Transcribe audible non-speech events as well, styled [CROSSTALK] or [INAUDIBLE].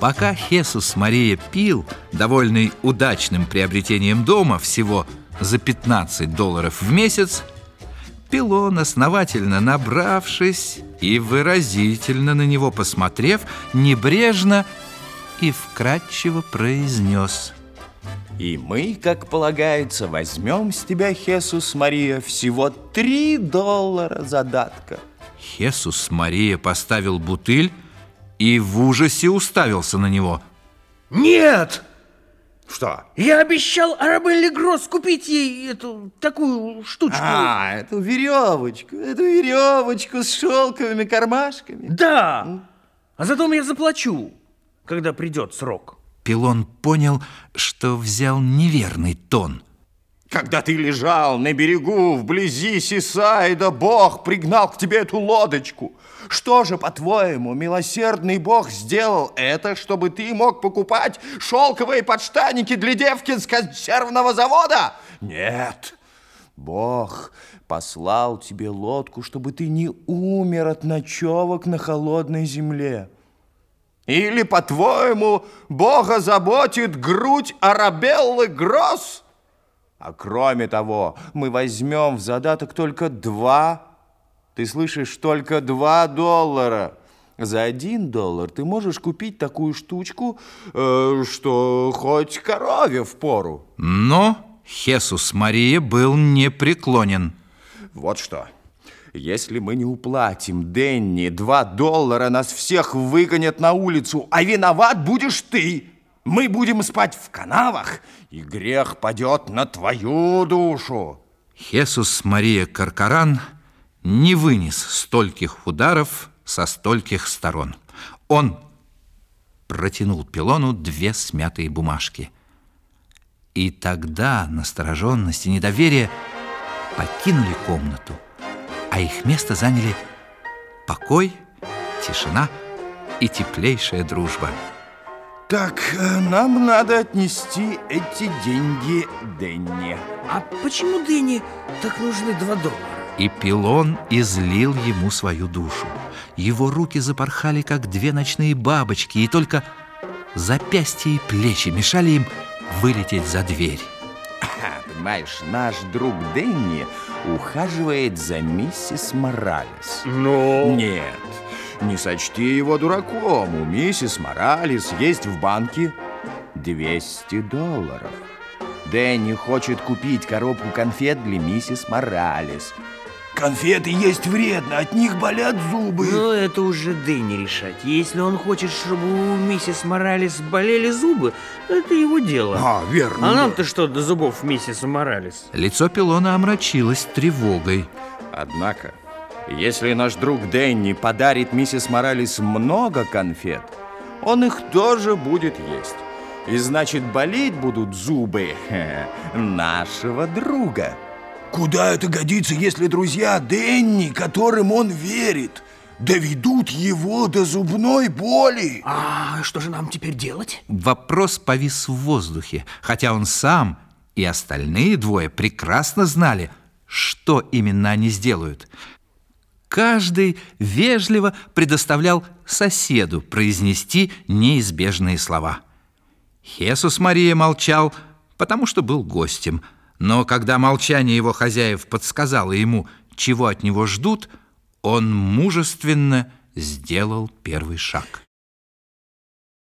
Пока Хесус Мария пил, довольный удачным приобретением дома всего за 15 долларов в месяц, Пилон, основательно набравшись и выразительно на него посмотрев, небрежно и вкратчиво произнес И мы, как полагается, возьмем с тебя, Хесус Мария, всего три доллара задатка. Хесус Мария поставил бутыль и в ужасе уставился на него. Нет! Что? Я обещал Арабелле Гросс купить ей эту такую штучку. А, эту веревочку, эту веревочку с шелковыми кармашками. Да, а затем я заплачу, когда придет срок. Пилон понял, что взял неверный тон. Когда ты лежал на берегу вблизи Сисайда, Бог пригнал к тебе эту лодочку. Что же, по-твоему, милосердный Бог сделал это, чтобы ты мог покупать шелковые подштанники для девки с консервного завода? Нет. Бог послал тебе лодку, чтобы ты не умер от ночевок на холодной земле. Или, по-твоему, Бога заботит грудь Арабеллы Гросс? А кроме того, мы возьмем в задаток только два, ты слышишь, только два доллара. За один доллар ты можешь купить такую штучку, э, что хоть корове в пору. Но Хесус Мария был непреклонен. Вот что. Если мы не уплатим Денни два доллара, нас всех выгонят на улицу, а виноват будешь ты. Мы будем спать в канавах, и грех падет на твою душу. Хесус Мария Каркаран не вынес стольких ударов со стольких сторон. Он протянул Пилону две смятые бумажки. И тогда настороженность и недоверие покинули комнату, а их место заняли покой, тишина и теплейшая дружба. Так, э, нам надо отнести эти деньги Денни. А почему Дэнни так нужны два доллара? И Пилон излил ему свою душу. Его руки запорхали, как две ночные бабочки, и только запястья и плечи мешали им вылететь за дверь. Понимаешь, наш друг Дэнни ухаживает за миссис Моралес. Ну? Нет, не сочти его дураком. У миссис Моралес есть в банке 200 долларов. Дэнни хочет купить коробку конфет для миссис Моралес. Конфеты есть вредно, от них болят зубы. Ну, это уже Дэнни решать. Если он хочет, чтобы у миссис Моралес болели зубы, это его дело. А, верно. А нам-то что до зубов миссис Моралес? Лицо Пилона омрачилось тревогой. Однако, если наш друг Дэнни подарит миссис Моралес много конфет, он их тоже будет есть. И значит, болеть будут зубы [LAUGHS] нашего друга. Куда это годится, если друзья Дэнни, которым он верит, доведут его до зубной боли? А что же нам теперь делать? Вопрос повис в воздухе, хотя он сам и остальные двое прекрасно знали, что именно они сделают. Каждый вежливо предоставлял соседу произнести неизбежные слова. Хесус Мария молчал, потому что был гостем – но когда молчание его хозяев подсказало ему, чего от него ждут, он мужественно сделал первый шаг.